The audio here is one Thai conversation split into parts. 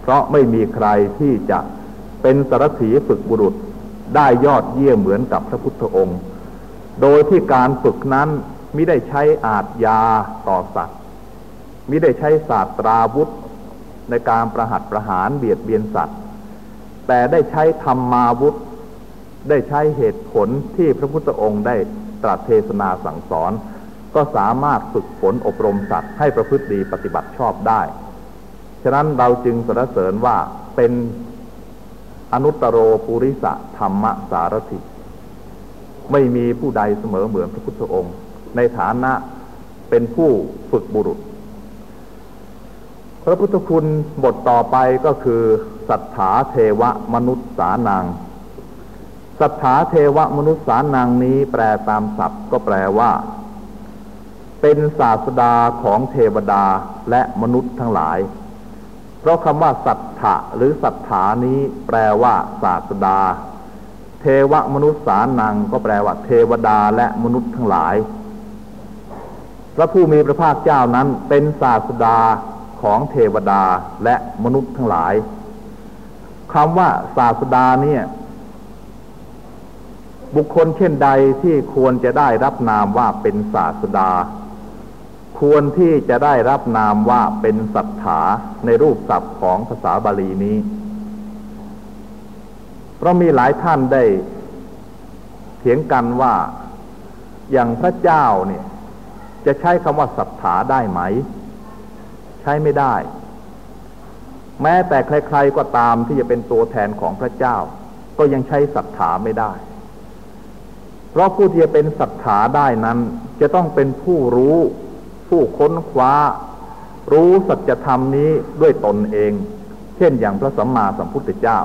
เพราะไม่มีใครที่จะเป็นสารถีฝึกบุรุษได้ยอดเยี่ยมเหมือนกับพระพุทธองค์ โดยที่การฝึกนั้นมิได้ใช้อาทยาต่อสัตว์มิได้ใช้ศาสตราวุธ ในการประหัตประหารเบียดเบียนสัตว์ แต่ได้ใช้ธรรมาวุธ ได้ใช้เหตุผลที่พระพุทธองค์ได้ตรัสเทศนาสั่งสอน ก็สามารถฝึกฝนอบรมสัตว์ให้ประพฤติดีปฏิบัติชอบได้ ฉะนั้นเราจึงสรรเสริญว่าเป็นอนุตตรโรปุริสะธรรมสารถิไม่มีผู้ใดเสมอเหมือนพระพุทธองค์ ในฐานะเป็นผู้ฝึกบุรุษ พระพุทธคุณบทต่อไปก็คือสัทธาเทวมนุษย์สานังสัทธาเทวมนุษย์สานังนี้แปลตามศัพท์ก็แปลว่า เป็นศาสดาของเทวดาและมนุษย์ทั้งหลาย เพราะคำว่าสัทธะหรือสัทธานี้แปลว่าศาสดา เทวมนุษย์สานังก็แปลว่า เทวดาและมนุษย์ทั้งหลาย พระผู้มีพระภาคเจ้านั้นเป็นศาสดาของเทวดาและมนุษย์ทั้งหลายคำว่าศาสดาเนี่ย บุคคลเช่นใดที่ควรจะได้รับนามว่าเป็นศาสดา ควรที่จะได้รับนามว่าเป็นสัทธาในรูปศัพท์ของภาษาบาลีนี้ เพราะมีหลายท่านได้เถียงกันว่าอย่างพระเจ้าเนี่ย จะใช้คำว่าสัทธาได้ไหม ใช้ไม่ได้ แม้แต่ใครๆก็ตามที่จะเป็นตัวแทนของพระเจ้า ก็ยังใช้สัทธาไม่ได้ เพราะผู้ที่จะเป็นสัทธาได้นั้น จะต้องเป็นผู้รู้ ผู้ค้นคว้า รู้สัจธรรมนี้ด้วยตนเอง เช่นอย่างพระสัมมาสัมพุทธเจ้า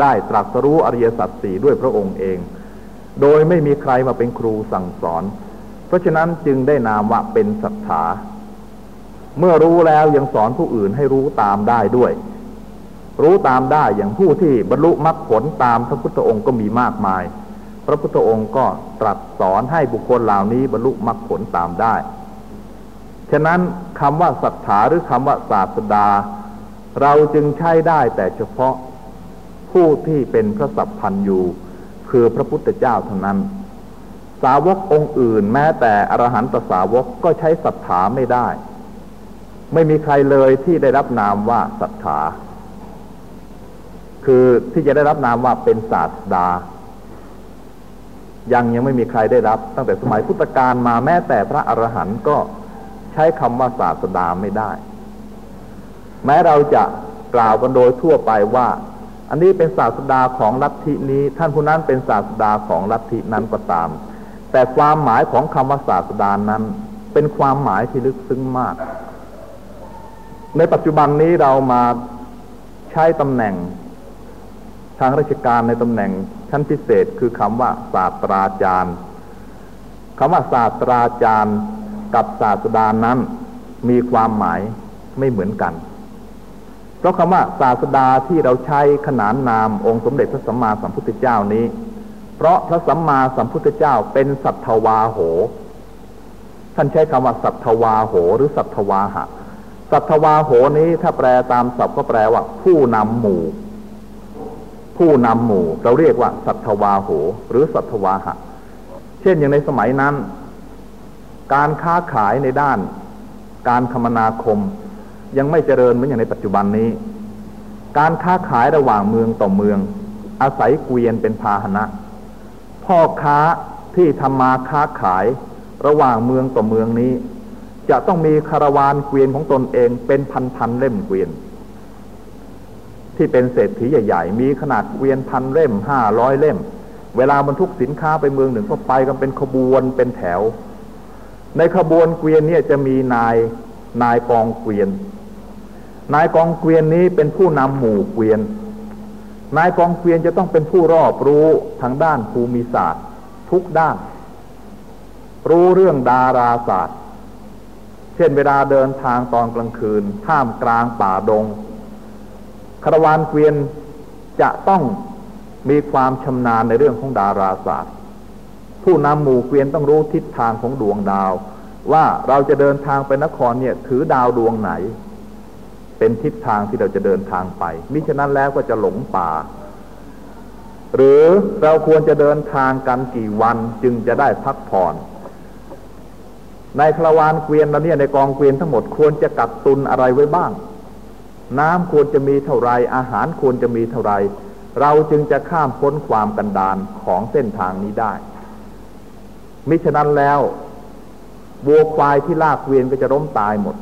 ได้ตรัสรู้อริยสัจสี่ด้วยพระองค์เอง โดยไม่มีใครมาเป็นครูสั่งสอน เพราะฉะนั้นจึงได้นามว่าเป็นศรัทธาเมื่อรู้แล้วยังสอนผู้อื่นให้รู้ตามได้ด้วย รู้ตามได้อย่างผู้ที่บรรลุมรรคผลตามพระพุทธองค์ก็มีมากมาย พระพุทธองค์ก็ตรัสสอนให้บุคคลเหล่านี้บรรลุมรรคผลตามได้ ฉะนั้นคำว่าศรัทธาหรือคำว่าศาสดา เราจึงใช้ได้แต่เฉพาะผู้ที่เป็นพระสัพพันยูคือพระพุทธเจ้าเท่านั้น สาวกองค์อื่น แม้แต่อรหันตสาวกก็ใช้ศรัทธาไม่ได้ ไม่มีใครเลยที่ได้รับนามว่าศรัทธาคือที่จะได้รับนามว่าเป็นศาสดา ยังยังไม่มีใครได้รับ ตั้งแต่สมัยพุทธกาลมาแม้แต่พระอรหันต์ก็ ใช้คำว่าศาสดาไม่ได้ แม้เราจะกล่าวกันโดยทั่วไปว่า อันนี้เป็นศาสดาของลัทธินี้ ท่านผู้นั้นเป็นศาสดาของลัทธินั้นก็ตาม แต่ความหมายของคำว่าศาสดานั้น เป็นความหมายที่ลึกซึ้งมาก ในปัจจุบันนี้เรามาใช้ตำแหน่งทางราชการในตำแหน่งชั้นพิเศษคือคำว่าศาสตราจารย์คำว่าศาสตราจารย์ กับศาสดานั้นมีความหมายไม่เหมือนกัน เพราะคำว่าศาสดาที่เราใช้ขนานนามองค์สมเด็จพระสัมมาสัมพุทธเจ้านี้ เพราะพระสัมมาสัมพุทธเจ้าเป็นสัทธวาโห ท่านใช้คำว่าสัทธวาโห หรือสัทธวาหะ สัทธวาโหนี้ถ้าแปลตามศัพท์ก็แปลว่า ผู้นำหมู่ ผู้นำหมู่ เราเรียกว่าสัทธวาโห หรือสัทธวาหะ เช่นอย่างในสมัยนั้น การค้าขายในด้าน การคมนาคม ยังไม่เจริญเหมือนอย่างในปัจจุบันนี้ การค้าขายระหว่างเมืองต่อเมือง อาศัยเกวียนเป็นพาหนะ พ่อค้าที่ทำมาค้าขายระหว่างเมืองต่อเมืองนี้ จะต้องมีคาราวานเกวียนของตนเองเป็นพันๆเล่มเกวียน ที่เป็นเศรษฐีใหญ่ ๆ มีขนาดเกวียนพันเล่มห้าร้อยเล่ม เวลาบรรทุกสินค้าไปเมืองหนึ่งก็ไปกันเป็นขบวนเป็นแถว ในขบวนเกวียนเนี่ยจะมีนายนายกองเกวียน นายกองเกวียนนี้เป็นผู้นำหมู่เกวียน นายกองเกวียนจะต้องเป็นผู้รอบรู้ทางด้านภูมิศาสตร์ ทุกด้าน รู้เรื่องดาราศาสตร์ เช่นเวลาเดินทางตอนกลางคืนท่ามกลางป่าดงคารวานเกวียนจะต้องมีความชำนาญในเรื่องของดาราศาสตร์ ผู้นำหมู่เกวียนต้องรู้ทิศทางของดวงดาว ว่าเราจะเดินทางไปนครเนี่ย ถือดาวดวงไหน เป็นทิศทางที่เราจะเดินทางไป มิฉะนั้นแล้วก็จะหลงป่า หรือเราควรจะเดินทางกันกี่วันจึงจะได้พักผ่อนในคราวานเกวียนแล้วเนี่ยในกองเกวียนทั้งหมดควรจะกักตุนอะไรไว้บ้าง น้ำควรจะมีเท่าไรอาหารควรจะมีเท่าไร เราจึงจะข้ามพ้นความกันดานของเส้นทางนี้ได้ มิฉะนั้นแล้ววัวควายที่ลากเกวียนก็จะล้มตายหมด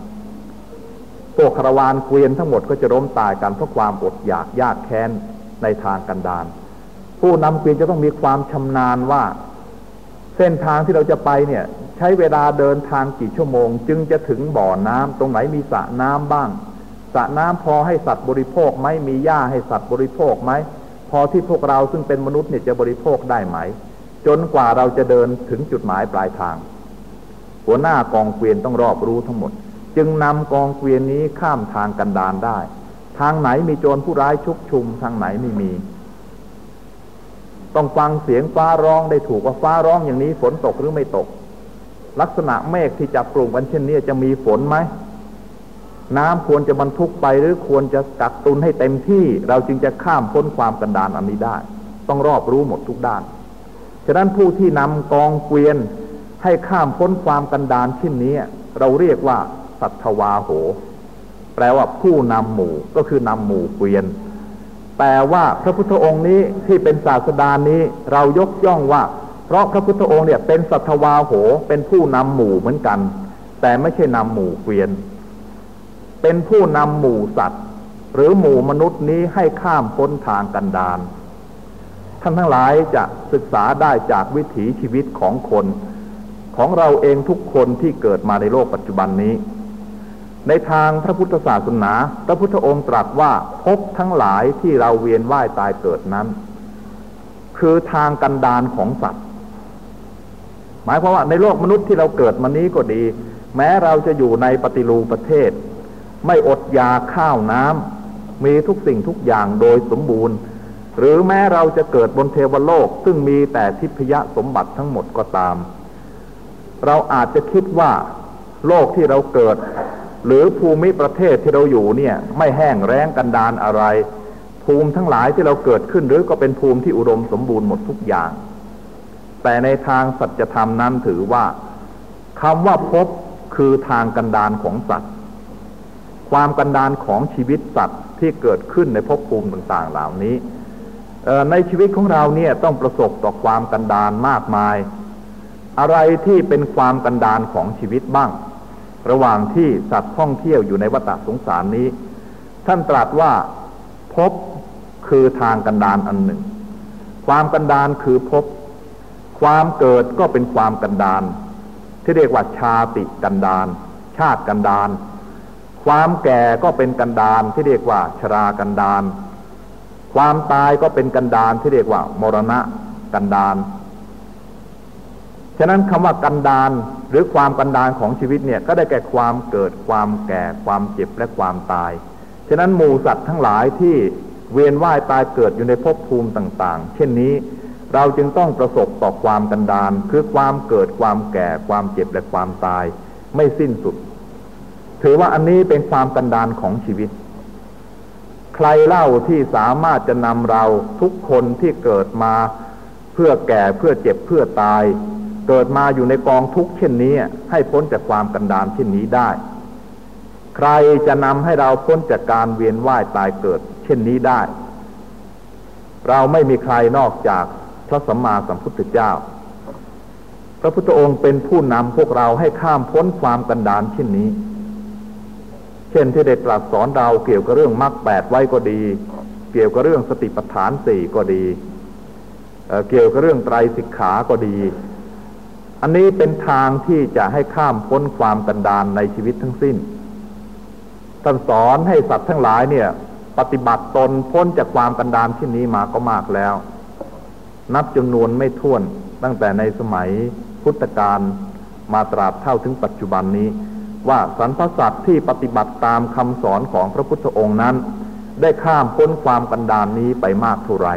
พวกคารวานเกวียนทั้งหมดก็จะล้มตายกันเพราะความอดอยากยากแค้นในทางกันดานผู้นำเกวียนจะต้องมีความชำนาญว่า เส้นทางที่เราจะไปเนี่ย ใช้เวลาเดินทางกี่ชั่วโมง จึงจะถึงบ่อน้ำตรงไหนมีสระน้ำบ้างสระน้ำพอให้สัตว์บริโภคไหมมีหญ้าให้สัตว์บริโภคไหมพอที่พวกเราซึ่งเป็นมนุษย์เนี่ยจะบริโภคได้ไหม จนกว่าเราจะเดินถึงจุดหมายปลายทาง หัวหน้ากองเกวียนต้องรอบรู้ทั้งหมด จึงนำกองเกวียนนี้ข้ามทางกันดานได้ ทางไหนมีโจรผู้ร้ายชุกชุมทางไหนไม่มี ต้องฟังเสียงฟ้าร้องได้ถูกว่าฟ้าร้องอย่างนี้ฝนตกหรือไม่ตก ลักษณะเมฆที่จับกลุ่มกันเช่นนี้จะมีฝนไหมน้ำควรจะบรรทุกไปหรือควรจะกักตุนให้เต็มที่ เราจึงจะข้ามพ้นความกันดานอันนี้ได้ ต้องรอบรู้หมดทุกด้าน ฉะนั้นผู้ที่นำกองเกวียนให้ข้ามพ้นความกันดานเช่นนี้ เราเรียกว่าสัทวาโห แปลว่าผู้นำหมู่ก็คือนำหมู่เกวียน แต่ว่าพระพุทธองค์นี้ที่เป็นศาสดานี้เรายกย่องว่า เพราะพระพุทธองค์เนี่ยเป็นสัทวาโหเป็นผู้นำหมู่เหมือนกัน แต่ไม่ใช่นำหมู่เกวียน เป็นผู้นำหมู่สัตว์ หรือหมู่มนุษย์นี้ให้ข้ามพ้นทางกันดาร ท่านทั้งหลายจะศึกษาได้จากวิถีชีวิตของคน ของเราเองทุกคนที่เกิดมาในโลกปัจจุบันนี้ ในทางพระพุทธศาสนา พระพุทธองค์ตรัสว่าพบทั้งหลายที่เราเวียนว่ายตายเกิดนั้น คือทางกันดารของสัตว์ หมายความว่าในโลกมนุษย์ที่เราเกิดมานี้ก็ดี แม้เราจะอยู่ในปฏิรูปประเทศ ไม่อดยาข้าวน้ำมีทุกสิ่งทุกอย่างโดยสมบูรณ์ หรือแม้เราจะเกิดบนเทวโลก ซึ่งมีแต่ทิพยสมบัติทั้งหมดก็ตาม เราอาจจะคิดว่า โลกที่เราเกิด หรือภูมิประเทศที่เราอยู่เนี่ย ไม่แห้งแล้งกันดานอะไร ภูมิทั้งหลายที่เราเกิดขึ้นหรือก็เป็นภูมิที่อุดมสมบูรณ์หมดทุกอย่าง แต่ในทางสัจธรรมนั้นถือว่าคำว่าพบคือทางกันดานของสัตว์ ความกันดานของชีวิตสัตว์ที่เกิดขึ้นในภพภูมิต่างๆ เหล่านี้ ในชีวิตของเราเนี่ยต้องประสบต่อความกันดานมากมาย อะไรที่เป็นความกันดานของชีวิตบ้าง ระหว่างที่สัตว์ท่องเที่ยวอยู่ในวัฏสงสารนี้ ท่านตรัสว่าพบคือทางกันดานอันหนึ่ง ความกันดานคือพบ ความเกิดก็เป็นความกันดาน ที่เรียกว่าชาติกันดาน ชาติกันดาน ความแก่ก็เป็นกันดานที่เรียกว่าชรากันดาน ความตายก็เป็นกันดานที่เรียกว่า มรณะกันดานฉะนั้นคำว่ากันดานหรือความกันดานของชีวิตเนี่ยก็ได้แก่ความเกิดความแก่ความเจ็บและความตาย ฉะนั้นหมูสัตว์ทั้งหลายที่เวียนว่ายตายเกิดอยู่ในภพภูมิต่างๆ เช่นนี้เราจึงต้องประสบต่อความกันดานคือความเกิดความแก่ความเจ็บและความตาย ไม่สิ้นสุด ถือว่าอันนี้เป็นความกันดานของชีวิต ใครเล่าที่สามารถจะนำเราทุกคนที่เกิดมา เพื่อแก่เพื่อเจ็บเพื่อตาย เกิดมาอยู่ในกองทุกข์เช่นนี้ ให้พ้นจากความกันดานเช่นนี้ได้ ใครจะนำให้เราพ้นจากการเวียนว่ายตายเกิด เช่นนี้ได้ เราไม่มีใครนอกจากพระสัมมาสัมพุทธเจ้า พระพุทธองค์เป็นผู้นำพวกเราให้ข้ามพ้นความกันดานเช่นนี้ เช่นที่ได้ตรัสสอนเราเกี่ยวกับเรื่องมรรคแปดไว้ก็ดี เกี่ยวกับเรื่องสติปัฏฐานสี่ก็ดีเเกี่ยวกับเรื่องไตรสิกขาก็ดี อันนี้เป็นทางที่จะให้ข้ามพ้นความกันดานในชีวิตทั้งสิ้นท่านสอนให้สัตว์ทั้งหลายเนี่ย ปฏิบัติตนพ้นจากความกันดานที่นี้มาก็มากแล้ว นับจำนวนไม่ถ้วนตั้งแต่ในสมัยพุทธกาลมาตราบเท่าถึงปัจจุบันนี้ ว่าสรรพสัตว์ที่ปฏิบัติตามคำสอนของพระพุทธองค์นั้น ได้ข้ามพ้นความกันดานนี้ไปมากเท่าไร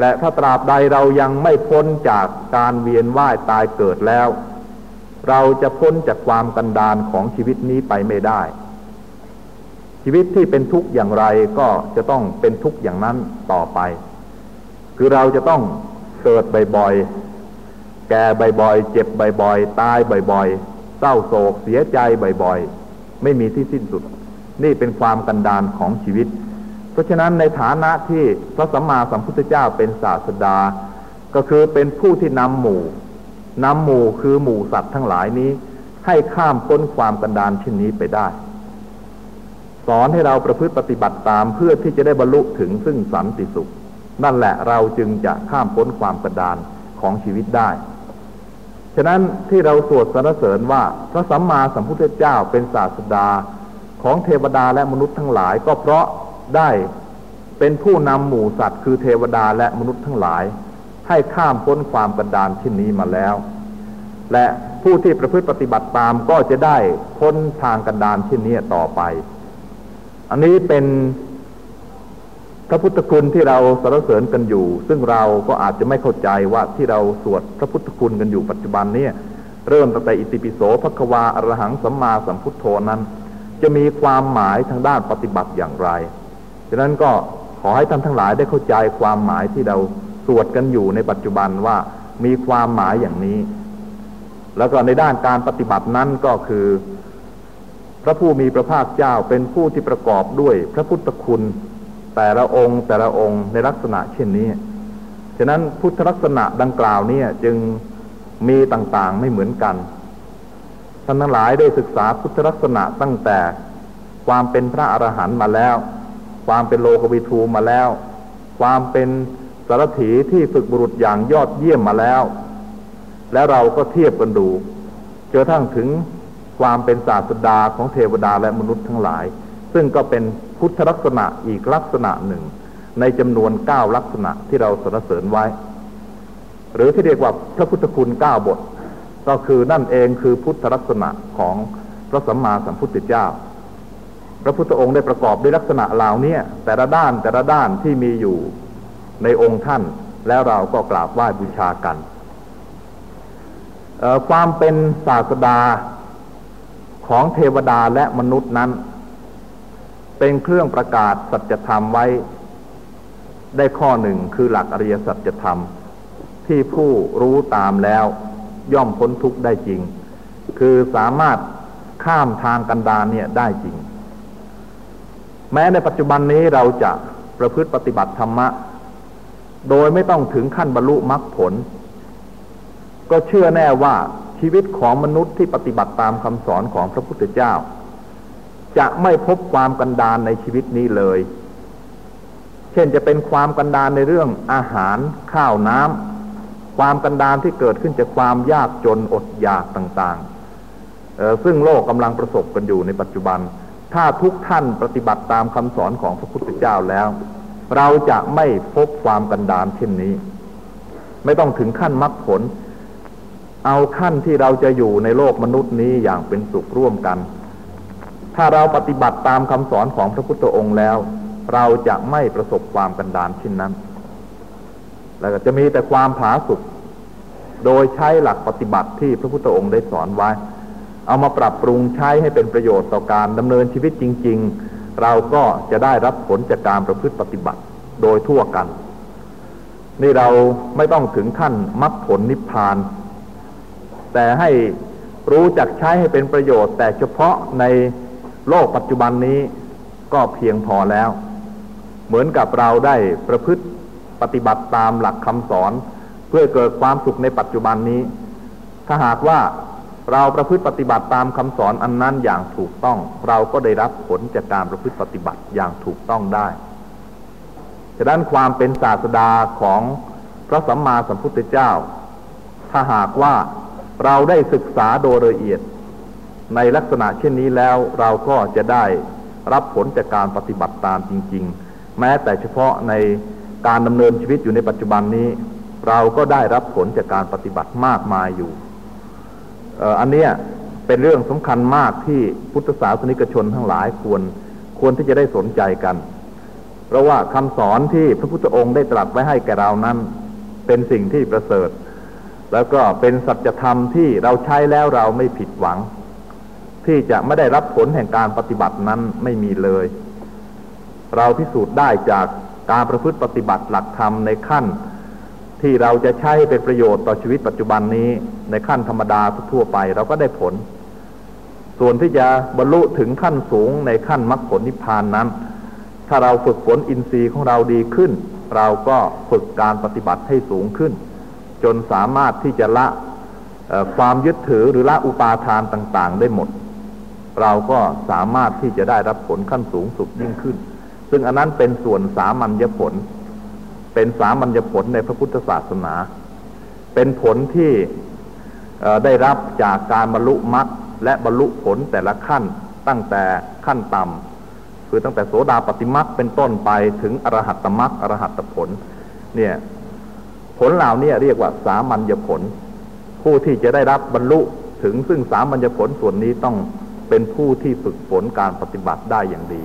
และถ้าตราบใดเรายังไม่พ้นจากการเวียนว่ายตายเกิดแล้ว เราจะพ้นจากความกันดานของชีวิตนี้ไปไม่ได้ ชีวิตที่เป็นทุกข์อย่างไรก็จะต้องเป็นทุกข์อย่างนั้นต่อไป คือเราจะต้องเกิดบ่อยๆ แก่บ่อยๆ เจ็บบ่อยๆ ตายบ่อยๆ เศร้าโศกเสียใจบ่อยๆ ไม่มีที่สิ้นสุด นี่เป็นความกันดานของชีวิต เพราะฉะนั้นในฐานะที่พระสัมมาสัมพุทธเจ้าเป็นศาสดา ก็คือเป็นผู้ที่นำหมู่นำหมู่คือหมู่สัตว์ทั้งหลายนี้ ให้ข้ามพ้นความกันดานเช่นนี้ไปได้ สอนให้เราประพฤติปฏิบัติตามเพื่อที่จะได้บรรลุถึงซึ่งสันติสุข นั่นแหละเราจึงจะข้ามพ้นความกันดานของชีวิตได้ ฉะนั้นที่เราสวดสรรเสริญว่าพระสัมมาสัมพุทธเจ้าเป็นศาสดาของเทวดาและมนุษย์ทั้งหลาย ก็เพราะได้เป็นผู้นำหมู่สัตว์ คือเทวดาและมนุษย์ทั้งหลาย ให้ข้ามพ้นความกันดานเช่นนี้มาแล้ว และผู้ที่ประพฤติปฏิบัติตามก็จะได้พ้นทางกันดานเช่นนี้ต่อไป อันนี้เป็น พระพุทธคุณที่เราสรรเสริญกันอยู่ ซึ่งเราก็อาจจะไม่เข้าใจว่าที่เราสวดพระพุทธคุณกันอยู่ปัจจุบันนี้เริ่มตั้งแต่อิติปิโสภควาอรหังสัมมาสัมพุทโธนั้น จะมีความหมายทางด้านปฏิบัติอย่างไรฉะนั้นก็ขอให้ท่านทั้งหลายได้เข้าใจความหมายที่เราสวดกันอยู่ในปัจจุบันว่ามีความหมายอย่างนี้ แล้วก็ในด้านการปฏิบัตินั้นก็คือ พระผู้มีพระภาคเจ้าเป็นผู้ที่ประกอบด้วยพระพุทธคุณ แต่ละองค์แต่ละองค์ในลักษณะเช่นนี้ ฉะนั้นพุทธลักษณะดังกล่าวเนี่ยจึงมีต่างๆไม่เหมือนกันท่านทั้งหลายได้ศึกษาพุทธลักษณะตั้งแต่ความเป็นพระอรหันต์มาแล้ว ความเป็นโลกวิทูมาแล้ว ความเป็นสารถีที่ฝึกบุรุษอย่างยอดเยี่ยมมาแล้ว แล้วเราก็เทียบกันดูเจอทั้งถึงความเป็นศาสดาของเทวดาและมนุษย์ทั้งหลาย ซึ่งก็เป็น พุทธลักษณะอีกลักษณะหนึ่ง ในจำนวนเก้าลักษณะที่เราสรรเสริญไว้ หรือที่เรียกว่าพระพุทธคุณเก้าบท ก็คือนั่นเองคือพุทธลักษณะของพระสัมมาสัมพุทธเจ้า พระพุทธองค์ได้ประกอบด้วยลักษณะเหล่านี้แต่ละด้านแต่ละด้านที่มีอยู่ในองค์ท่าน แล้วเราก็กราบไหว้บูชากันความเป็นศาสดาของเทวดาและมนุษย์นั้น เป็นเครื่องประกาศสัจธรรมไว้ ได้ข้อหนึ่งคือหลักอริยสัจธรรม ที่ผู้รู้ตามแล้วย่อมพ้นทุกข์ได้จริง คือสามารถข้ามทางกันดารเนี่ยได้จริง แม้ในปัจจุบันนี้เราจะประพฤติปฏิบัติธรรมะ โดยไม่ต้องถึงขั้นบรรลุมรรคผล ก็เชื่อแน่ว่าชีวิตของมนุษย์ที่ปฏิบัติตามคำสอนของพระพุทธเจ้า จะไม่พบความกันดานในชีวิตนี้เลย เช่นจะเป็นความกันดานในเรื่องอาหารข้าวน้ำความกันดานที่เกิดขึ้นจากความยากจนอดอยากต่างๆ ซึ่งโลกกำลังประสบกันอยู่ในปัจจุบัน ถ้าทุกท่านปฏิบัติตามคำสอนของพระพุทธเจ้าแล้ว เราจะไม่พบความกันดานเช่นนี้ ไม่ต้องถึงขั้นมรรคผล เอาขั้นที่เราจะอยู่ในโลกมนุษย์นี้อย่างเป็นสุขร่วมกัน ถ้าเราปฏิบัติตามคำสอนของพระพุทธองค์แล้ว เราจะไม่ประสบความกันดานเช่นนั้น แล้วก็จะมีแต่ความผาสุกโดยใช้หลักปฏิบัติที่พระพุทธองค์ได้สอนไว้ เอามาปรับปรุงใช้ให้เป็นประโยชน์ต่อการดำเนินชีวิตจริง ๆ เราก็จะได้รับผลจากการประพฤติปฏิบัติโดยทั่วกัน นี่เราไม่ต้องถึงขั้นมรรคผลนิพพาน แต่ให้รู้จักใช้ให้เป็นประโยชน์แต่เฉพาะใน โลกปัจจุบันนี้ก็เพียงพอแล้ว เหมือนกับเราได้ประพฤติปฏิบัติตามหลักคำสอน เพื่อเกิดความสุขในปัจจุบันนี้ ถ้าหากว่าเราประพฤติปฏิบัติตามคำสอนอันนั้นอย่างถูกต้อง เราก็ได้รับผลจากการประพฤติปฏิบัติอย่างถูกต้องได้ฉะนั้นความเป็นศาสดาของพระสัมมาสัมพุทธเจ้า ถ้าหากว่าเราได้ศึกษาโดยละเอียด ในลักษณะเช่นนี้แล้วเราก็จะได้รับผลจากการปฏิบัติตามจริง ๆ แม้แต่เฉพาะในการดำเนินชีวิตอยู่ในปัจจุบันนี้ เราก็ได้รับผลจากการปฏิบัติมากมายอยู่อันนี้เป็นเรื่องสำคัญมากที่พุทธศาสนิกชนทั้งหลายควรควรที่จะได้สนใจกัน เพราะว่าคำสอนที่พระพุทธองค์ได้ตรัสไว้ให้แก่เรานั้น เป็นสิ่งที่ประเสริฐ แล้วก็เป็นสัจธรรมที่เราใช้แล้วเราไม่ผิดหวัง ที่จะไม่ได้รับผลแห่งการปฏิบัตินั้นไม่มีเลย เราพิสูจน์ได้จากการประพฤติปฏิบัติหลักธรรมในขั้น ที่เราจะใช้เป็นประโยชน์ต่อชีวิตปัจจุบันนี้ในขั้นธรรมดาทั่วไปเราก็ได้ผล ส่วนที่จะบรรลุถึงขั้นสูงในขั้นมรรคผลนิพพานนั้น ถ้าเราฝึกฝนอินทรีย์ของเราดีขึ้น เราก็ฝึกการปฏิบัติให้สูงขึ้น จนสามารถที่จะละความยึดถือหรือละอุปาทานต่าง ๆ ได้หมด เราก็สามารถที่จะได้รับผลขั้นสูงสุดยิ่งขึ้น ซึ่งอันนั้นเป็นส่วนสามัญญผล เป็นสามัญญผลในพระพุทธศาสนา เป็นผลที่ได้รับจากการบรรลุมรรคและบรรลุผลแต่ละขั้นตั้งแต่ขั้นต่ำคือตั้งแต่โสดาปฏิมรรคเป็นต้นไปถึงอรหัตตมรรคอรหัตผล เนี่ยผลเหล่านี้เรียกว่าสามัญญผล ผู้ที่จะได้รับบรรลุถึงซึ่งสามัญญผลส่วนนี้ต้อง เป็นผู้ที่ฝึกฝนการปฏิบัติได้อย่างดี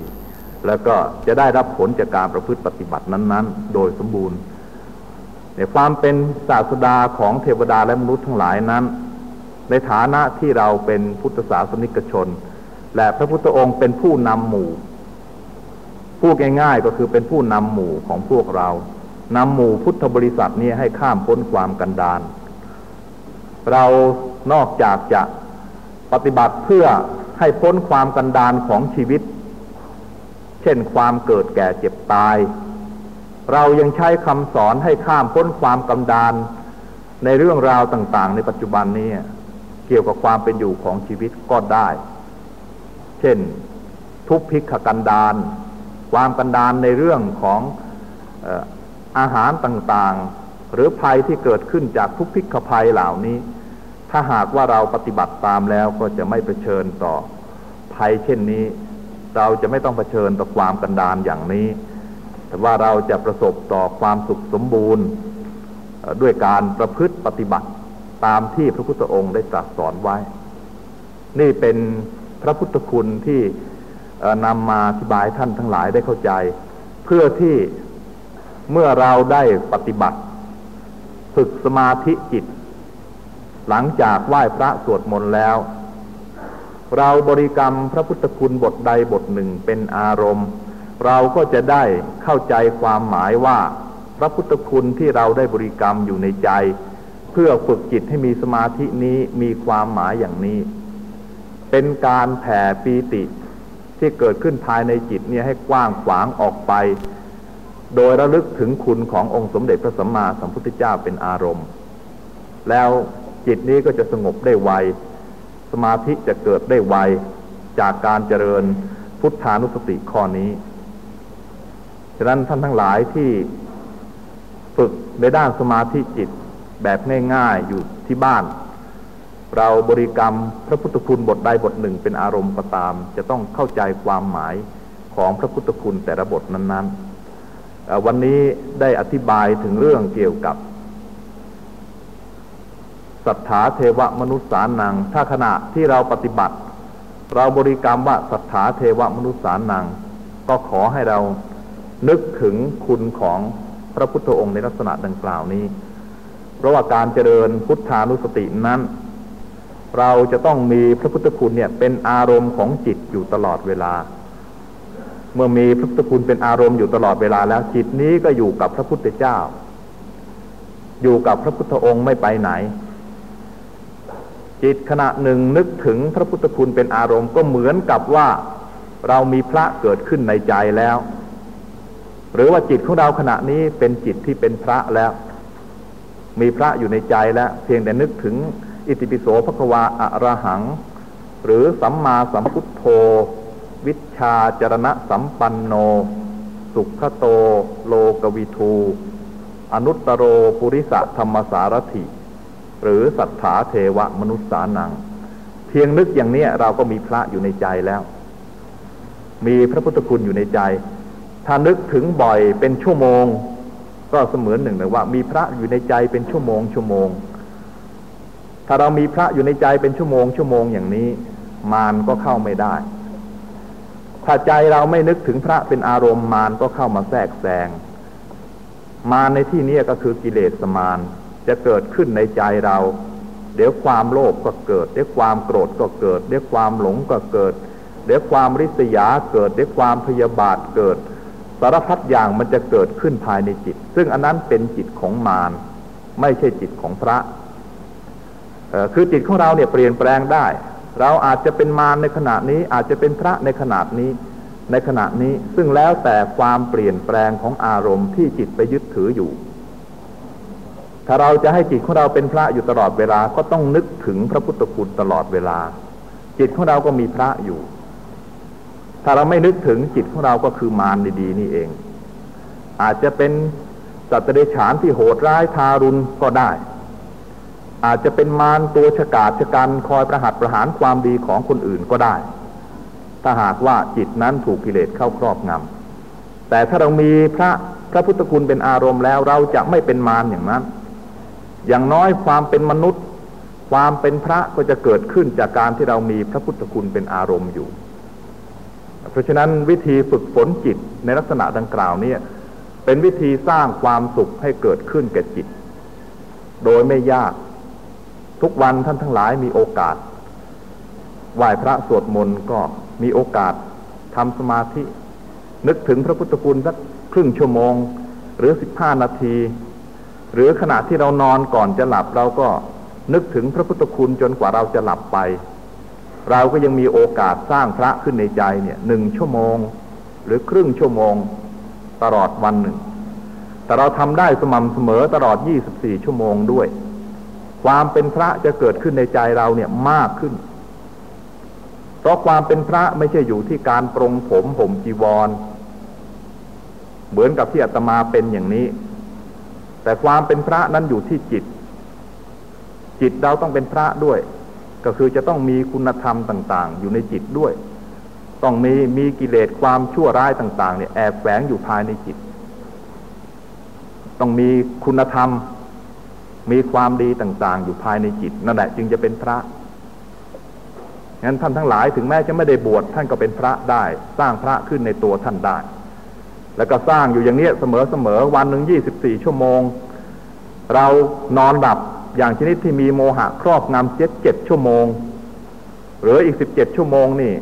แล้วก็จะได้รับผลจากการประพฤติปฏิบัตินั้น ๆ โดยสมบูรณ์ ในความเป็นศาสดาของเทวดาและมนุษย์ทั้งหลายนั้น ในฐานะที่เราเป็นพุทธศาสนิกชน และพระพุทธองค์เป็นผู้นำหมู่พูดง่ายๆก็คือเป็นผู้นำหมู่ของพวกเรานำหมู่พุทธบริษัทนี้ให้ข้ามพ้นความกันดานเรานอกจากจะปฏิบัติเพื่อ ให้พ้นความกันดานของชีวิต เช่นความเกิดแก่เจ็บตาย เรายังใช้คำสอนให้ข้ามพ้นความกันดานในเรื่องราวต่าง ๆ ในปัจจุบันนี้เกี่ยวกับความเป็นอยู่ของชีวิตก็ได้ เช่น ทุพพิกกันดานความกันดานในเรื่องของอาหารต่างๆ หรือภัยที่เกิดขึ้นจากทุกพิกภัยเหล่านี้ ถ้าหากว่าเราปฏิบัติตามแล้วก็จะไม่เผชิญต่อภัยเช่นนี้ เราจะไม่ต้องเผชิญต่อความกันดานอย่างนี้ แต่ว่าเราจะประสบต่อความสุขสมบูรณ์ ด้วยการประพฤติปฏิบัติตามที่พระพุทธองค์ได้ตรัสสอนไว้ นี่เป็นพระพุทธคุณที่นำมาอธิบายท่านทั้งหลายได้เข้าใจ เพื่อที่เมื่อเราได้ปฏิบัติ ฝึกสมาธิจิต หลังจากไหว้พระสวดมนต์แล้ว เราบริกรรมพระพุทธคุณบทใดบทหนึ่งเป็นอารมณ์ เราก็จะได้เข้าใจความหมายว่า พระพุทธคุณที่เราได้บริกรรมอยู่ในใจ เพื่อฝึกจิตให้มีสมาธินี้มีความหมายอย่างนี้ เป็นการแผ่ปีติที่เกิดขึ้นภายในจิตเนี่ยให้กว้างขวางออกไป โดยระลึกถึงคุณขององค์สมเด็จพระสัมมาสัมพุทธเจ้าเป็นอารมณ์ แล้ว จิตนี้ก็จะสงบได้ไว สมาธิจะเกิดได้ไว จากการเจริญพุทธานุสติข้อนี้ฉะนั้นท่านทั้งหลายที่ฝึกในด้านสมาธิจิตแบบง่ายๆอยู่ที่บ้าน เราบริกรรมพระพุทธคุณบทใดบทหนึ่งเป็นอารมณ์ก็ตาม จะต้องเข้าใจความหมายของพระพุทธคุณแต่ละบทนั้นๆ วันนี้ได้อธิบายถึงเรื่องเกี่ยวกับ สัทธาเทวมนุษย์สานัง ถ้าขณะที่เราปฏิบัติ เราบริกรรมว่าสัทธาเทวมนุษย์สานัง ก็ขอให้เรานึกถึงคุณของพระพุทธองค์ในลักษณะดังกล่าวนี้ เพราะว่าการเจริญพุทธานุสตินั้น เราจะต้องมีพระพุทธคุณเนี่ยเป็นอารมณ์ของจิตอยู่ตลอดเวลา เมื่อมีพระพุทธคุณเป็นอารมณ์อยู่ตลอดเวลาแล้ว จิตนี้ก็อยู่กับพระพุทธเจ้า อยู่กับพระพุทธองค์ไม่ไปไหน จิตขณะหนึ่งนึกถึงพระพุทธคุณเป็นอารมณ์ก็เหมือนกับว่าเรามีพระเกิดขึ้นในใจแล้ว หรือว่าจิตของเราขณะนี้เป็นจิตที่เป็นพระแล้ว มีพระอยู่ในใจแล้ว เพียงแต่นึกถึงอิติปิโสภควาอะระหัง หรือสัมมาสัมพุทโธ วิชาจรณะสัมปันโน สุขโต โลกวิทู อนุตตโร ปุริสะธรรมสารถิ หรือสัทธาเทวมนุษย์สานัง เพียงนึกอย่างนี้เราก็มีพระอยู่ในใจแล้ว มีพระพุทธคุณอยู่ในใจ ถ้านึกถึงบ่อยเป็นชั่วโมง ก็เสมือนหนึ่งเลยว่า มีพระอยู่ในใจเป็นชั่วโมงชั่วโมง ถ้าเรามีพระอยู่ในใจเป็นชั่วโมงชั่วโมงอย่างนี้ มารก็เข้าไม่ได้ ถ้าใจเราไม่นึกถึงพระเป็นอารมณ์มารก็เข้ามาแทรกแซงมารในที่นี้ก็คือกิเลสมาร จะเกิดขึ้นในใจเรา เดี๋ยวความโลภก็เกิด เดี๋ยวความโกรธก็เกิด เดี๋ยวความหลงก็เกิด เดี๋ยวความริษยาเกิด เดี๋ยวความพยาบาทเกิด สารพัดอย่างมันจะเกิดขึ้นภายในจิต ซึ่งอันนั้นเป็นจิตของมารไม่ใช่จิตของพระคือจิตของเราเนี่ยเปลี่ยนแปลงได้ เราอาจจะเป็นมารในขณะนี้อาจจะเป็นพระในขณะนี้ในขณะนี้ซึ่งแล้วแต่ความเปลี่ยนแปลงของอารมณ์ที่จิตไปยึดถืออยู่ ถ้าเราจะให้จิตของเราเป็นพระอยู่ตลอดเวลาก็ต้องนึกถึงพระพุทธคุณตลอดเวลา จิตของเราก็มีพระอยู่ ถ้าเราไม่นึกถึงจิตของเราก็คือมารดีๆนี่เอง อาจจะเป็นสัตว์เดรัจฉานที่โหดร้ายทารุณก็ได้ อาจจะเป็นมารตัวฉกาจฉกันคอยประหัตประหารความดีของคนอื่นก็ได้ ถ้าหากว่าจิตนั้นถูกกิเลสเข้าครอบงำแต่ถ้าเรามีพระพระพุทธคุณเป็นอารมณ์แล้วเราจะไม่เป็นมารอย่างนั้น อย่างน้อยความเป็นมนุษย์ ความเป็นพระก็จะเกิดขึ้นจากการที่เรามีพระพุทธคุณเป็นอารมณ์อยู่ เพราะฉะนั้นวิธีฝึกฝนจิตในลักษณะดังกล่าวนี้เป็นวิธีสร้างความสุขให้เกิดขึ้นแก่จิต โดยไม่ยาก ทุกวันท่านทั้งหลายมีโอกาสไหว้พระสวดมนต์ก็มีโอกาสทำสมาธิ นึกถึงพระพุทธคุณสักครึ่งชั่วโมง หรือสิบห้านาที หรือขณะที่เรานอนก่อนจะหลับเราก็นึกถึงพระพุทธคุณจนกว่าเราจะหลับไป เราก็ยังมีโอกาสสร้างพระขึ้นในใจเนี่ยหนึ่งชั่วโมง หรือครึ่งชั่วโมงตลอดวันหนึ่ง แต่เราทำได้สม่ำเสมอตลอด 24 ชั่วโมงด้วย ความเป็นพระจะเกิดขึ้นในใจเราเนี่ยมากขึ้น เพราะความเป็นพระไม่ใช่อยู่ที่การปรงผมผมจีวร เหมือนกับที่อาตมาเป็นอย่างนี้ แต่ความเป็นพระนั้นอยู่ที่จิต จิตเราต้องเป็นพระด้วย ก็คือจะต้องมีคุณธรรมต่าง ๆ อยู่ในจิตด้วย ต้องมีมีกิเลสความชั่วร้ายต่าง ๆ เนี่ยแอบแฝงอยู่ภายในจิต ต้องมีคุณธรรม มีความดีต่าง ๆ อยู่ภายในจิตนั่นแหละจึงจะเป็นพระงั้นท่านทั้งหลายถึงแม้จะไม่ได้บวชท่านก็เป็นพระได้ สร้างพระขึ้นในตัวท่านได้ แล้วก็สร้างอยู่อย่างนี้เสมอเสมอวันหนึ่งยี่สิบสี่ชั่วโมง เรานอนหลับอย่างชนิดที่มีโมหะครอบงำเจ็ดเจ็ดชั่วโมง หรืออีกสิบเจ็ดชั่วโมงนี่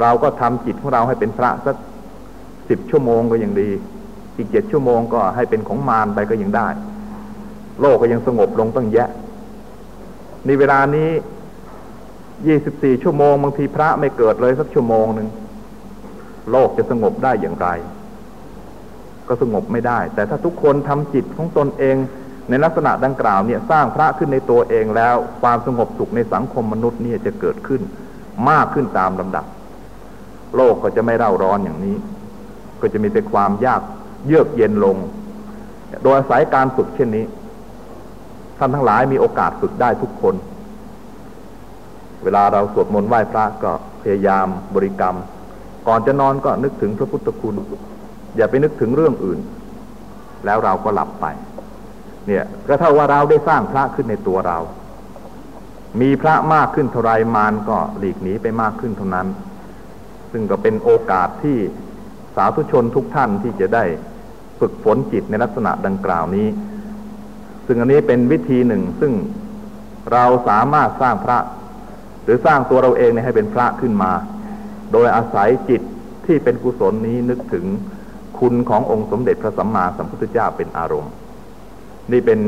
เราก็ทำจิตของเราให้เป็นพระสักสิบชั่วโมงก็ยังดี อีกเจ็ดชั่วโมงก็ให้เป็นของมารไปก็ยังได้ โลกก็ยังสงบลงตั้งแยะในเวลานี้ยี่สิบสี่ชั่วโมงบางทีพระไม่เกิดเลยสักชั่วโมงหนึ่ง โลกจะสงบได้อย่างไร ก็สงบไม่ได้ แต่ถ้าทุกคนทำจิตของตนเอง ในลักษณะดังกล่าวเนี่ยสร้างพระขึ้นในตัวเองแล้ว ความสงบสุขในสังคมมนุษย์เนี่ยจะเกิดขึ้น มากขึ้นตามลำดับ โลกก็จะไม่เร่าร้อนอย่างนี้ ก็จะมีแต่ความยากเยือกเย็นลง โดยอาศัยการฝึกเช่นนี้ท่านทั้งหลายมีโอกาสฝึกได้ทุกคน เวลาเราสวดมนต์ไหว้พระก็พยายามบริกรรม ก่อนจะนอนก็นึกถึงพระพุทธคุณ อย่าไปนึกถึงเรื่องอื่น แล้วเราก็หลับไป เนี่ยก็เท่าว่าเราได้สร้างพระขึ้นในตัวเรา มีพระมากขึ้นเท่าไรมารก็หลีกหนีไปมากขึ้นเท่านั้น ซึ่งก็เป็นโอกาสที่สาธุชนทุกท่านที่จะได้ฝึกฝนจิตในลักษณะดังกล่าวนี้ ซึ่งอันนี้เป็นวิธีหนึ่งซึ่งเราสามารถสร้างพระ หรือสร้างตัวเราเองให้เป็นพระขึ้นมา โดยอาศัยจิตที่เป็นกุศลนี้นึกถึงคุณขององค์สมเด็จพระสัมมาสัมพุทธเจ้าเป็นอารมณ์ นี่เป็น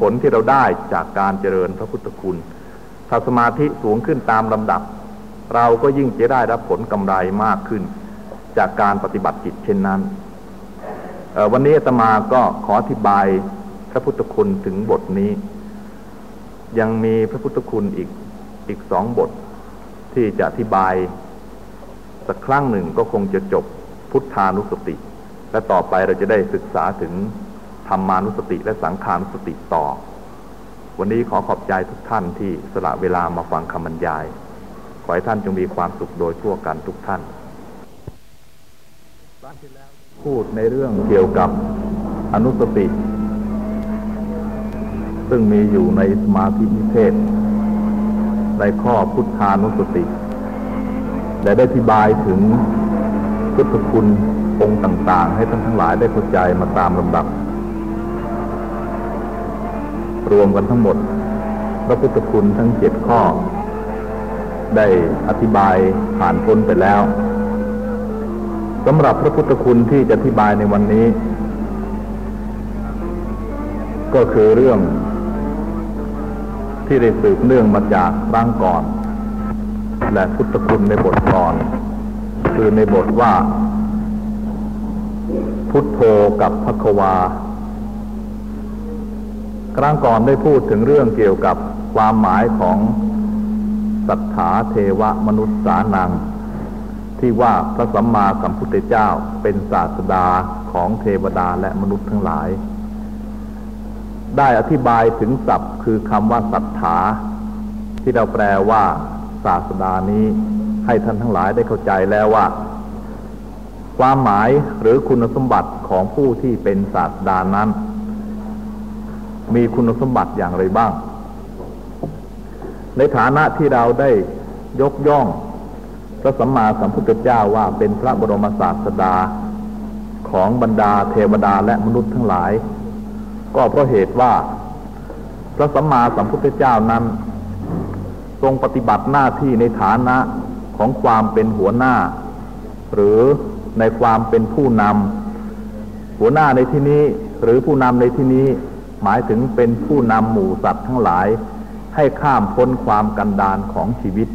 ผลที่เราได้จากการเจริญพระพุทธคุณ ถ้าสมาธิสูงขึ้นตามลำดับ เราก็ยิ่งจะได้รับผลกำไรมากขึ้น จากการปฏิบัติจิตเช่นนั้นวันนี้ตมาก็ขออธิบายพระพุทธคุณถึงบทนี้ ยังมีพระพุทธคุณอีกอีกสองบทที่จะอธิบาย สักครั้งหนึ่งก็คงจะจบพุทธานุสติ และต่อไปเราจะได้ศึกษาถึงธรรมานุสติและสังขานุสติต่อ วันนี้ขอขอบใจทุกท่านที่สละเวลามาฟังคำบรรยาย ขอให้ท่านจงมีความสุขโดยทั่วกันทุกท่านพูดในเรื่องเกี่ยวกับอนุสติ ซึ่งมีอยู่ในสมาธินิเทศ ในข้อพุทธานุสติ และได้อธิบายถึงพุทธคุณองค์ต่าง ๆ ให้ท่านทั้งหลายได้เข้าใจมาตามลำดับ รวมกันทั้งหมด พระพุทธคุณทั้งเจ็ดข้อ ได้อธิบายผ่านพ้นไปแล้วสำหรับพระพุทธคุณที่จะอธิบายในวันนี้ ก็คือเรื่องที่ได้สืบเนื่องมาจากร่างก่อน และพุทธคุณในบทก่อน คือในบทว่า พุทโธกับพควา ครั้งก่อนได้พูดถึงเรื่องเกี่ยวกับความหมายของสัทธาเทวมนุษย์สานัง ที่ว่าพระสัมมาสัมพุทธเจ้าเป็นศาสดาของเทวดาและมนุษย์ทั้งหลาย ได้อธิบายถึงศัพท์คือคำว่าสัทธาที่เราแปลว่า ศาสดานี้ ให้ท่านทั้งหลายได้เข้าใจแล้วว่า ความหมายหรือคุณสมบัติของผู้ที่เป็นศาสดานั้น มีคุณสมบัติอย่างไรบ้าง ในฐานะที่เราได้ยกย่องพระสัมมาสัมพุทธเจ้าว่าเป็นพระบรมศาสดาของบรรดาเทวดาและมนุษย์ทั้งหลาย ก็เพราะเหตุว่า พระสัมมาสัมพุทธเจ้านั้น ทรงปฏิบัติหน้าที่ในฐานะของความเป็นหัวหน้า หรือในความเป็นผู้นำหัวหน้าในที่นี้หรือผู้นำในที่นี้หมายถึงเป็นผู้นำหมู่สัตว์ทั้งหลาย ให้ข้ามพ้นความกันดานของชีวิต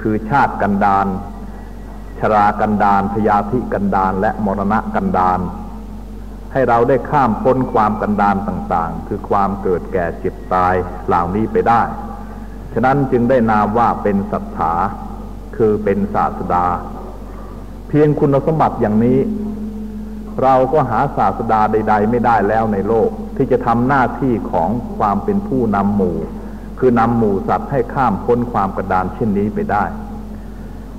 คือชาติกันดานชรากันดานพยาธิกันดานและมรณะกันดานให้เราได้ข้ามพ้นความกันดานต่างๆ คือความเกิดแก่เจ็บตายเหล่านี้ไปได้ ฉะนั้นจึงได้นามว่าเป็นสัทธาคือเป็นศาสดา เพียงคุณสมบัติอย่างนี้ เราก็หาศาสดาใด ๆ ไม่ได้แล้วในโลกที่จะทำหน้าที่ของความเป็นผู้นำหมู่ คือนำหมู่สัตว์ให้ข้ามพ้นความกระดานเช่นนี้ไปได้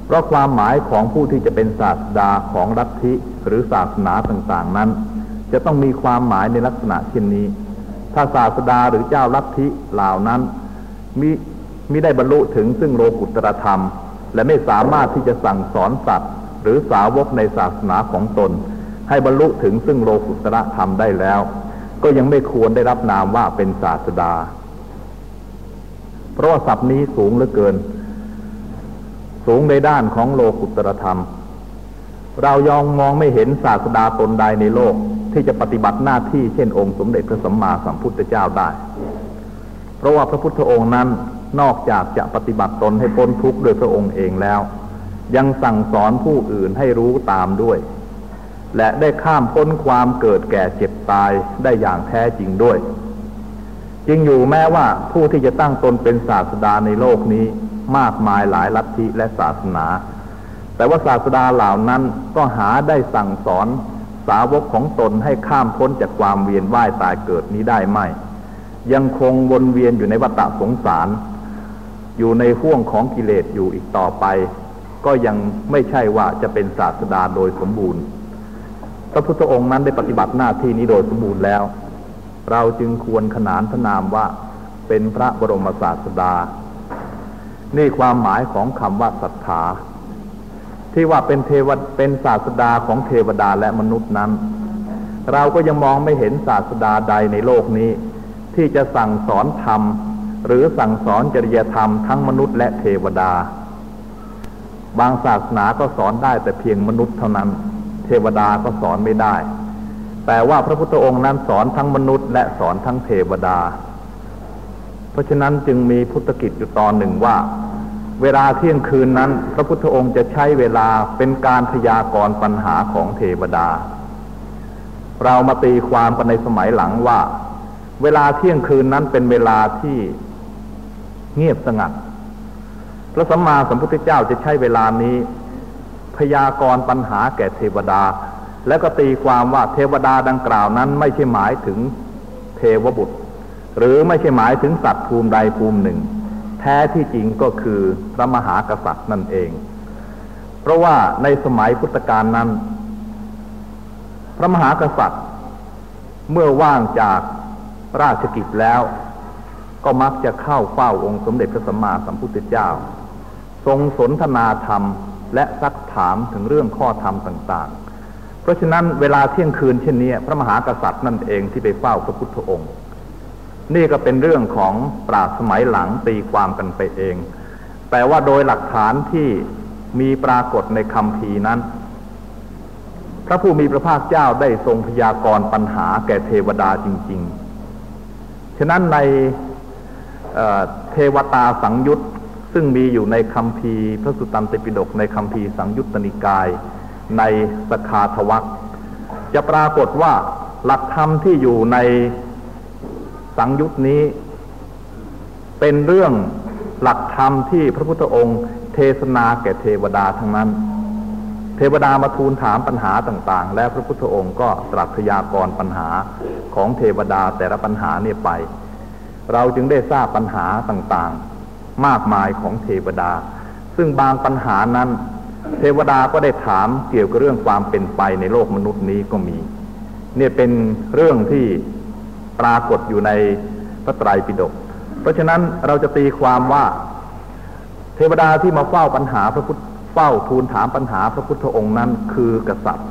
เพราะความหมายของผู้ที่จะเป็นศาสดาของรัฐิหรือศาสนาต่างๆนั้น จะต้องมีความหมายในลักษณะเช่นนี้ ถ้าศาสดาหรือเจ้าลัทธิเหล่านั้นมิ มิได้บรรลุถึงซึ่งโลกุตรธรรม และไม่สามารถที่จะสั่งสอนสัตว์ หรือสาวกในศาสนาของตน ให้บรรลุถึงซึ่งโลกุตรธรรมได้แล้ว ก็ยังไม่ควรได้รับนามว่าเป็นศาสดา เพราะว่าศัพท์นี้สูงเหลือเกิน สูงในด้านของโลกุตรธรรม เรายองมองไม่เห็นศาสดาตนใดในโลกที่จะปฏิบัติหน้าที่เช่นองค์สมเด็จพระสัมมาสัมพุทธเจ้าได้ เพราะว่าพระพุทธองค์นั้น นอกจากจะปฏิบัติตนให้พ้นทุกข์โดยพระองค์เองแล้ว ยังสั่งสอนผู้อื่นให้รู้ตามด้วย และได้ข้ามพ้นความเกิดแก่เจ็บตายได้อย่างแท้จริงด้วยจริงอยู่แม้ว่าผู้ที่จะตั้งตนเป็นศาสดาในโลกนี้มากมายหลายลัทธิและศาสนา แต่ว่าศาสดาเหล่านั้นก็หาได้สั่งสอนสาวกของตนให้ข้ามพ้นจากความเวียนว่ายตายเกิดนี้ได้ไหมยังคงวนเวียนอยู่ในวัฏสงสาร อยู่ในห่วงของกิเลสอยู่อีกต่อไป ก็ยังไม่ใช่ว่าจะเป็นศาสดาโดยสมบูรณ์ พระพุทธองค์นั้นได้ปฏิบัติหน้าที่นี้โดยสมบูรณ์แล้ว เราจึงควรขนานพระนามว่าเป็นพระบรมศาสดา นี่ความหมายของคำว่าศรัทธาที่ว่าเป็นเทวเป็นศาสดาของเทวดาและมนุษย์นั้น เราก็ยังมองไม่เห็นศาสดาใดในโลกนี้ ที่จะสั่งสอนธรรม หรือสั่งสอนจริยธรรมทั้งมนุษย์และเทวดา บางศาสนาก็สอนได้แต่เพียงมนุษย์เท่านั้น เทวดาก็สอนไม่ได้ แต่ว่าพระพุทธองค์นั้นสอนทั้งมนุษย์และสอนทั้งเทวดา เพราะฉะนั้นจึงมีพุทธกิจอยู่ตอนหนึ่งว่า เวลาเที่ยงคืนนั้น พระพุทธองค์จะใช้เวลาเป็นการพยากรณ์ปัญหาของเทวดา เรามาตีความกันในสมัยหลังว่า เวลาเที่ยงคืนนั้นเป็นเวลาที่ เงียบสงัด พระสัมมาสัมพุทธเจ้าจะใช้เวลานี้ พยากรณ์ปัญหาแก่เทวดา และก็ตีความว่าเทวดาดังกล่าวนั้นไม่ใช่หมายถึงเทวบุตร หรือไม่ใช่หมายถึงสัตว์ภูมิใดภูมิหนึ่ง แท้ที่จริงก็คือพระมหากษัตริย์นั่นเอง เพราะว่าในสมัยพุทธกาลนั้น พระมหากษัตริย์เมื่อว่างจากราชกิจแล้ว ก็มักจะเข้าเฝ้าองค์สมเด็จพระสัมมาสัมพุทธเจ้า ทรงสนทนาธรรมและซักถามถึงเรื่องข้อธรรมต่าง ๆ เพราะฉะนั้นเวลาเที่ยงคืนเช่นนี้พระมหากษัตริย์นั่นเองที่ไปเฝ้าพระพุทธองค์ นี่ก็เป็นเรื่องของปราชสมัยหลังตีความกันไปเอง แต่ว่าโดยหลักฐานที่มีปรากฏในคำพีนั้น พระผู้มีพระภาคเจ้าได้ทรงพยากรณ์ปัญหาแก่เทวดาจริง ๆ ฉะนั้นใน เทวตาสังยุตซึ่งมีอยู่ในคำพีพระสุตตันติปิฎกในคำพีสังยุตตนิกาย ในสคาทวักจะปรากฏว่าหลักธรรมที่อยู่ในสังยุตนี้ เป็นเรื่องหลักธรรมที่พระพุทธองค์เทศนาแก่เทวดาทั้งนั้น เทวดามาทูลถามปัญหาต่างๆ และพระพุทธองค์ก็ตรัสพยากรณ์ปัญหาของเทวดาแต่ละปัญหาเนี่ยไป เราจึงได้ทราบปัญหาต่างๆ มากมายของเทวดา ซึ่งบางปัญหานั้น เทวดาก็ได้ถามเกี่ยวกับเรื่องความเป็นไปในโลกมนุษย์นี้ก็มี เนี่ยเป็นเรื่องที่ปรากฏอยู่ในพระไตรปิฎกเพราะฉะนั้นเราจะตีความว่า เทวดาที่มาเฝ้าปัญหาพระพุทธเฝ้าทูลถามปัญหาพระพุทธองค์นั้นคือกษัตริย์